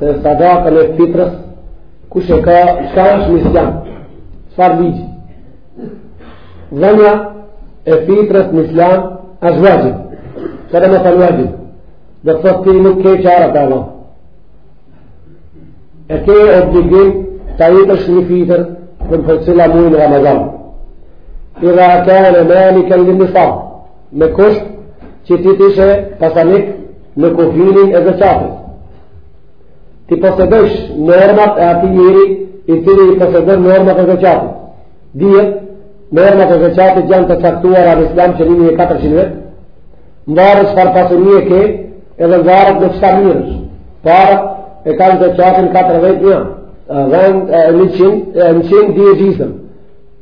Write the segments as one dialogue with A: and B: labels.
A: Se sadakan e fitrës, kush e ka, çka është në islam? Çfar ligji? Dhënia e fitrës në islam është vaxhib. Çka do me thanë vaxhib? Do të thotë ti nuk ke çare pa e dhanë. E ke obligim ta japësh një fitër për për cilin muj në Ramazan. Edhe atë me një qëllim në fa, me kusht që ti të jesh pasanik në kufinin e zeqatit. T'i posedosh normat e atij njeri i cili i posedon normat e zeqatit. Dihet, normat e zeqatit janë të caktuara në islam qe 1400 vjet, nvaret çfarë pasunie ke, edhe nvaret me çka mirresh. Paret e kanë zeqatin 40 një, dhe në qind, në qind dy e gjysëm.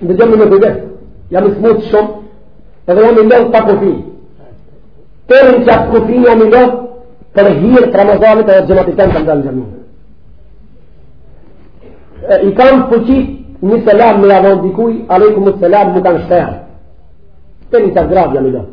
A: Dëgjomni me dëgju, jam i smutë shumë, edhe jam i lodht pa kufi. Deri n'qat kufi jam i lodht për hir të Ramazanit edhe xhematit tem kam dalë n'xhami. S'kam fuqi një selam me ja dhan dikuj, alejkum selam më kanë shterë. Deri n'qat gradë jam i lodht.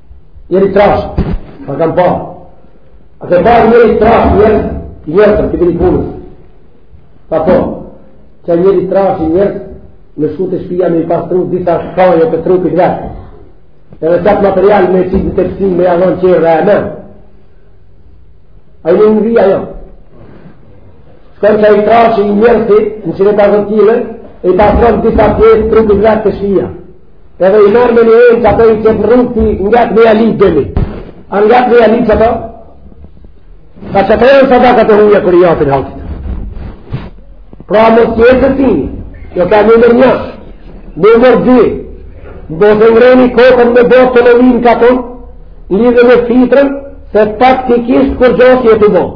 A: Njeri trash, a kam pa. A ke pa njeri trash, njerëz, njerëz, të këtij punës. Apo, qaj njeri trash, njerëz, me shku te shpia me i pastru, disa shkajë të trupit vet. Edhe qat material me qit në tepsi me ja dhan qërë dhe e me. A i në në vija jo. Shkon qaj i trash, njeri, në qëre pas të tjile, e i pastron, disa pjesë trupit vet te shpia. Edhe i merr me një enë qato i qet në rrugë ti nga të një alitë demi. A nga të një alitë qato? Qashtu janë sadakat e juja kur i japni halkit. Pra mos të jetë te ti, jo ka numër një, numër dy, do të ngreni kokën me botë të lovin ka tonë, lidhje me fitrën, se faktikisht kur gjohë si e të botë.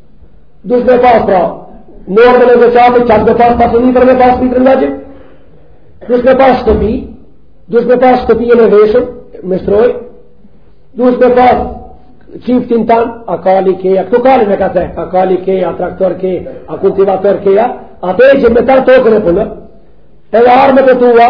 A: Dush me pas pra, normën e zeqatit, qat me pas pasuni për me pas për nga gjithë, dush me pas shtëpi, dush me pas shtëpi enë veshën, me shtroj, dush me pas çiftin tand, a kali ke a, këtu kali me ka te, a kali ke a, a traktor ke a, a kultivator ke a, a te e gjithë me ta tokën e punon, edhe armët e tua,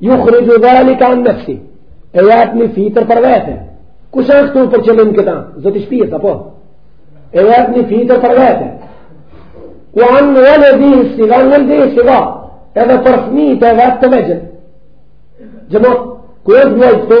A: Juhrixhu dhalike an nefsihi, e jap një fitër për veten. Kush është ktu për qëllim këta? Zoti shpisë, apo? E jap një fitër për veten. Ve an veledihi sigar, an veledihi sigar, edhe për fmitë e vet të vegjël. Gjëmot, ku e të vëllë këtu,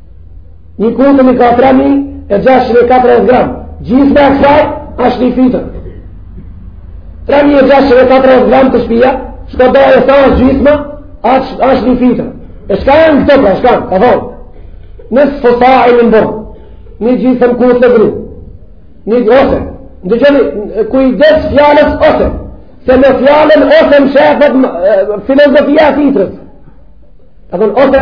A: Një kuti i ka 3.640 gram. Gjysma e ksaj, ashtë një fitër. 3.640 gram te shpia, shka do e sa është gjysma, ashtë një fitër. E shka e në këtë, pra, shka, ka thonë. Nisfe sain min burr, një gjysëm kuti grunë. Një gjysëm ose, dëgjoni, kujdes fjalës ose, se në fjalën ose mshefet filozofia e fitrës. Ka thonë, ose,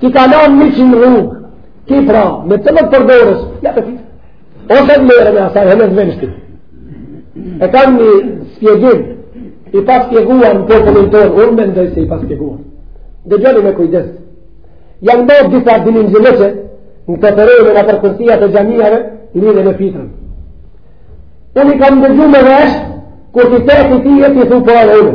A: T'i ka lanë një qind rrugë, ti pra, me cilat përdoresh, ja të fitë. Ose në vlerë me asaj, hëllë të vëndështi. E kam një shpjegim, i pashpjeguar në popullin tonë, unë mendoj se i pashpjeguar. Dëgjoni me kujdes. Janë ba disa dinim gjëleqe, në të të rejme në përkërësia të xhamiave, lidhje me fitrën. Unë i kam ndëgju me vesh, kur ti te ti ti e ti thu pare unë.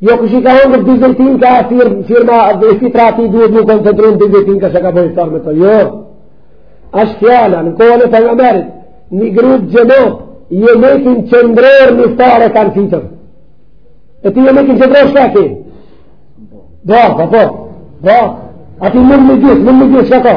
A: Jo kush i ka hangër dy zejtin ka fir, firma dhe i fitra ati duhet nuk koncentron dy zejtin ka se ka bërë iftar me to. Jo, ashtë fjala në kohën e pejgamerit, një grup xhemat, jemekin qendror në iftar e kanë fitër. E ti jemekin qendror shka ki? Do, po, po, do. A ti mund me gjithë, mund me gjithçka ka?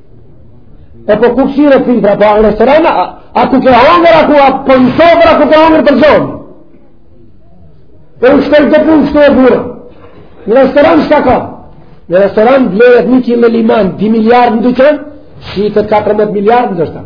A: E po ku këshire fitra, po në restoran, a, a ku ke hangër, a ku a po në sofër, a ku ke hangër për gjonë. Po u shtoj të punë, shtu e burë. Në restoran shka ka? Në restoran blehet një kile limon, 2 miliard në dyqan, shitet 14 miliard ndoshta.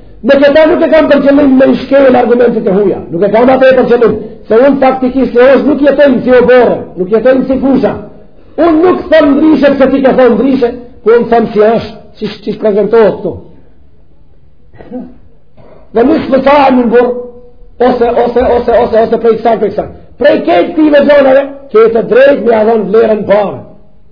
A: Në këta nuk e kam për qëllim me i shkel argumentet e huja. Nuk e kam atë për qëllim. Se unë faktikisht e është nuk jetojnë si oborre, nuk jetojnë si fusha. Unë nuk thom ndryshe pse ti ke thonë ndryshe, por unë thom si është, qysh qysh prezentohet këtu. Dhe nisfe sain min burr, ose, ose, ose, ose, ose prej kësaj, prej kësaj. Prej këtyve gjonave, ke të drejtë me ia dhon vlerën pare.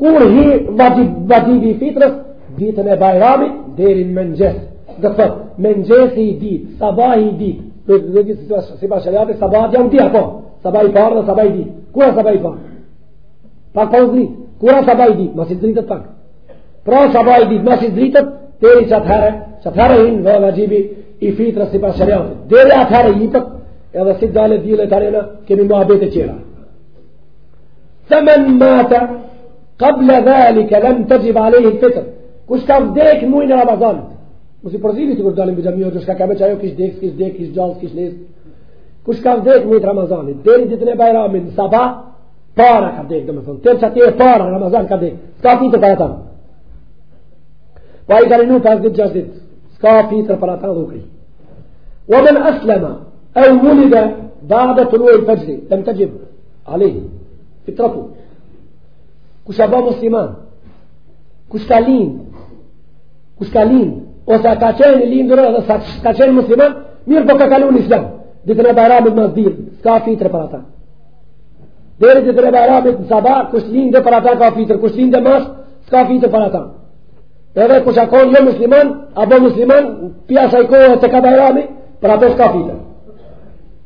A: Kur hin vaxhib, vaxhibi i fitrës, ditën e bajramit, deri në mëngjes. Do të thotë, mëngjesi i dytë, sabahi i dytë, do të thotë sipas sheriatit, sabahat janë dy, po, sabah i parë dhe sabah i dytë. Kur asht sabah i parë? Pak pa u zdrit. Kur asht sabah i dytë? Masi zdritet pak. Pra sabah i dytë, masi zdritet, deri qatëherë, qatëherë hin dhe vaxhibi i fitrës sipas sheriatit. Deri atëherë i jitët, edhe si dalë dielli tani, kemi muhabete tjera. Fe men mata kabla dhalika lem texhib alejhil fitër. Kush ka vdek muajin Ramazan? Mos i përzini sikur dalim me xhamiu, çka ka veç ajo kish dek, kish dek, kish gjallë, kish les. Kush ka vdek muajin Ramazan? Deri ditën e Bajramit, në sabah, para ka vdek, domethënë, tre sahat para Ramazan ka vdek. S'ka fitër për ta. Pa i kanë nuk pas ditë gjashtë ditë. S'ka fitër për ta dhukri. Wa man aslama aw wulida ba'da tulu'i al-fajr, lam tajib. Alejhi fitratuhu. Kush a ba musliman? Kush ka lind? Kush ka lind? Ose ka qenë i lindur edhe s'ka qenë musliman, mirëpo ka kalu në islam. Ditën e Bajramit me u zdrit, s'ka fitre për ata. Deri ditën e Bajramit në sabah, kush lind edhe për ata ka fitre, kush lind edhe mas, s'ka fitre për ata. Edhe kush a konë jo musliman, a bo musliman, pas asaj kohe të Bajramit, për ato s'ka fitre.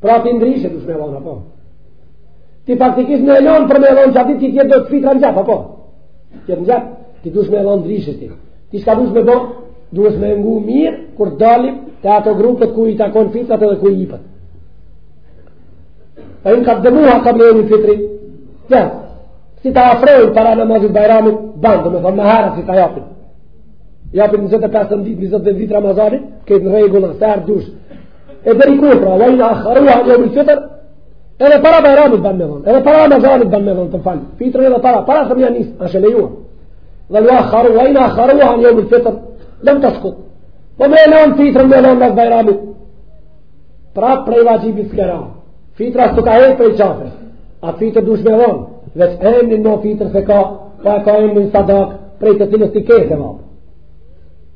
A: Pra ti ndryshe të shme vona, po. Ti faktikisht ke me e lon për me e lon që aty ti t'jetë do të fitra në xhep, po. T'jetë në xhep, ti duhesh me e lon ndryshe ti. Ti çka duhesh me bo, duhesh me ngu mirë, kur dalim te ato grupet ku i takon fitra edhe ku i jipet. Fe in kaddemuha kable jeumil fitri, të, si t'e afrojnë para namazit t'Bajramit, ban, me thonë, me herë si ta japin. Japin 25 ditë, 20 ditë Ramazanit, kjo në rregull, së herë dush, E deri kur pra, we in akharuha an jeumil fitër, edhe para bajramit ban me dhonë, edhe para Ramazanit ban me dhonë zekatul, fitrën edhe para, para se me ja nisë, asht e lejume. Dhe wa akharuha, we in akharuha an jeumil fitër, lem teskut. Po me lënë fitrën me lënë mas Bajramit, pra prej vajibit s'ke ra, fitra s'u ka hjekë prej qafe, a fitre duhesh me dhonë, veç emnin e fitre s'e ka, pa po e ka emnin sadaka, prej të cilës ti ke thevab.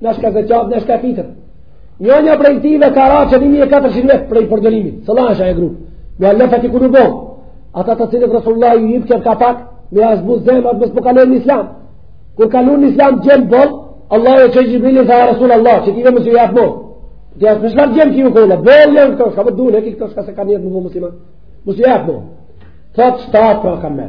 A: Nuk ka zeqat, nuk ka fitër. Një një prej ti në kara që një një katërqind vjet prej përdorimit. Se a është e grup. Muellefeti kulubuhum. Ata të cilët Rasullullah i jipke nga pak, me ja zbut zemrën, atë më së për kaluar në islam. Kur kaluar në islam, gjemë bon, Allah e që i gjibri një zahë Rasullullah, Allah, që ti me mësë i atë mo. Dhe asë përshlar gjemë ki ju kolla, bol një në këtosh, ka më dule, ki këtosh ka se ka njëtë më më mësë i atë mo. Thot, shtatë pra kam me.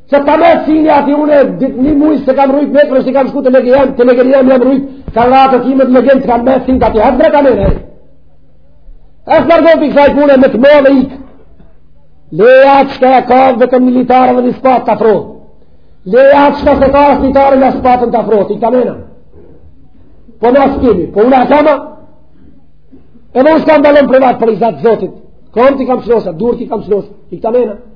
A: Që ta me cini ati une, dit një mujë se kam rrujt me kërës i kam shku të legjen, të legjen jam jam rrujt, ka ratë të imët legjen që kam me cini të ati, hëtë bre ka mene, hej. Asë nërdo për i kësaj pune me të më dhe ikë. Leja që ka e ka dhe të militarë dhe një spatë të afro. Leja që ka se ka asë militarë dhe spatën të afro, ti ka mene. Po në asë kemi, po unë asë ama, edhe unë s'kam dalën privat për i zatë zotit, kom ti kam qënosa, dur ti kam qënosa, ti ka mene.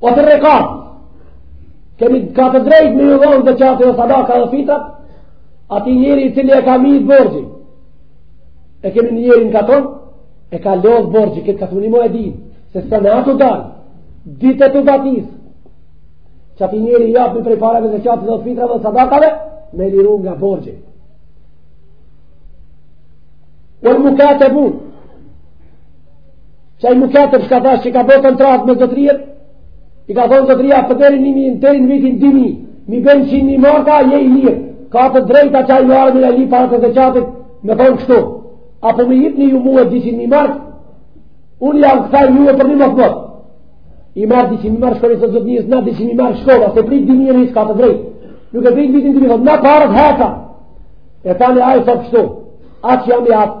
A: O të rekam, kemi ka të drejt me ju dhonë zeqat e sadaka e fitrat atij njeri i cili e ka mytë borxhi, e kemi njeri në katun, e ka lodhë borxhi, krejt katuni mo e din, se s'un asht tu dalë, dit tu u batis, që atij njeri i japim prej pareve zeqat e fitrat e sadakave, me e liru nga borxhi. Wel mukatebun, që i muketër çka thash që ka bërë kontrat me zotëri t'vet, i ka thonë zotëria për deri një minë, deri në vitin dy mi, m'i ban qeni marka, je i lirë, ka të drejtë që t'i marrë me në li paret e zeqatit, me thonë kështu, apo me jip një ju mu dhet mi markë, unë jam këtaj ju e për një mëtë mëtë, i merr dhet mi markë shkon te zotnia, na dhet mi markë shkolla, s'e pret dy mi e ka të drejtë, nuk e pret vitin dy mi, thonë, na paret, e tani a i thotë kështu, atë që jam i atë,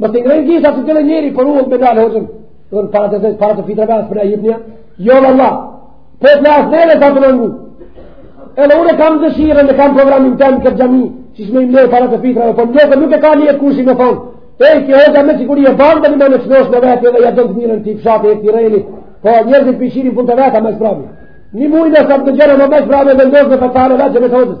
A: Më të ngrejnë gjitha si të dhe njeri për ullë me ndalë hoxhën, dhe në paret e zeqatit, paret e fitrave asë për e jepnja, jo vallah, po të lasë dhe dhe sa të nëngu. Edhe unë e kam dëshirë, e kam programin tem këtë xhami, që s'i mledh paret e fitrave, po në lëkë nuk e ka një kush me thonë, hej ky hoxha me siguri e ban, dhe me në qënosh me vetë, dhe ja don të mirën të i fshatë e të rejni, po njerëzit e shijnë punën e vet, a me së pravi. Një mujnë e sa të gjërë, a me së pravi, dhe ndosë me fatale vetë, që me të hoxhës.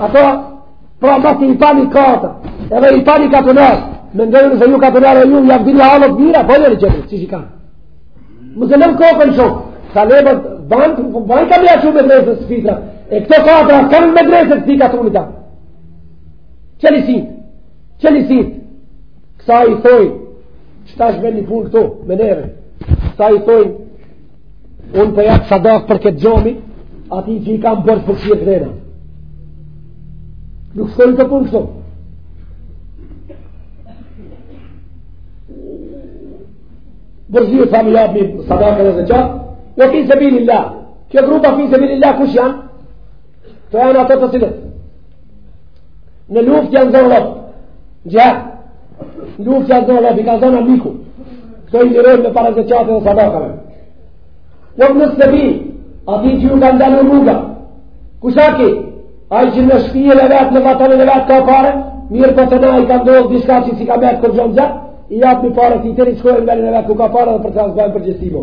A: Ato, pra masi i pami katër, edhe i pami katunar, mendoj se ju katunar e ju, jau dini hallet mirë, po njëri qëtë, si që kanë. Mos e lodhni kokën shumë, talebet, banë, banë kam ja çu medresesë fitrat, e këto katër, kanë medreses t'i ka thonë këta. Qe ishin, qe ishin, kësa i thoi, qëta është me një punë këtu, me neve, kësa i thoi, Unë për po jatë sadak për këtë gjomi, ati që i kam bërë për qirë këtëna. Nuk së të punë kështu. Bërgjirë sa më jabë një sadak edhe dhe qatë, në finë se bini la. Kjo grupa finë se bini la kush janë? Të janë ato të cilët. Në luft janë zanë rob. Qe. Në luft janë zanë rob. I ka zanë armiku. Këta i lirojmë me pare zeqate dhe sadakave. Vebni sebil, atij që ju ka ndalë rruga. Kush asht ky, ai që në shpijen e vetë, në vatanin e vetë ka pare, mirëpo tash i ka ndodhë diçka që s'i ka met kurgjo n'xhep, i japni pare deri t'shkojë n'ven t'vet ku ka pare dhe për ta s'bani përgjegjsi mo.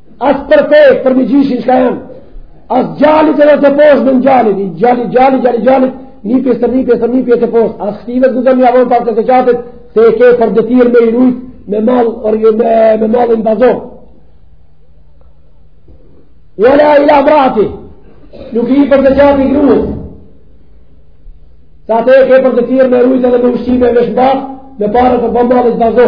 A: As për te, për gjyshin çka jan. As djalit edhe te poshtë, djalit t'djalit, djalit, djalit, djalit. Një pjesë të një pjesë të një pjesë te poshtë. As këtyve të gëzëm një avon paret e zeqatit. Se e ke për detyrë me i rujt me mall, jo, me, me mallin bazë. Jale a i la brati. Nuk i jepet zeqati grues. Se atë e ke për detyrë me rujt edhe me ushqime e veshmbathje. Me pare të mallit bazë.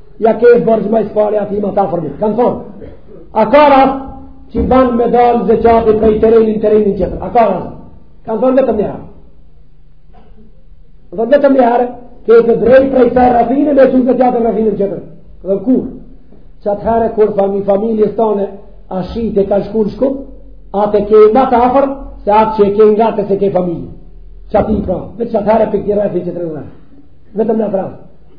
A: Ja ke e borxh ma së pari atij ma t'afërmi. Kanë thonë, a ka rast që ban me dalë zeqati prej terenit, n'teren tjetër. A ka rast? Kanë thonë vetëm një herë. Dhe vetëm një herë, ke të drejtë prej ksaj rrethine me çu zeqatë në rrethinë tjetër. Dhe kur? Qatëherë kur fami familjes tane, asi të ka shku në Shkup, atë e ke ma të afërt, se atë që e ke ngat e s'e ke familje. Që ati i pra, vetëm qatëherë prej këtij rrethi n'tjetër rreth. Vetëm një herë.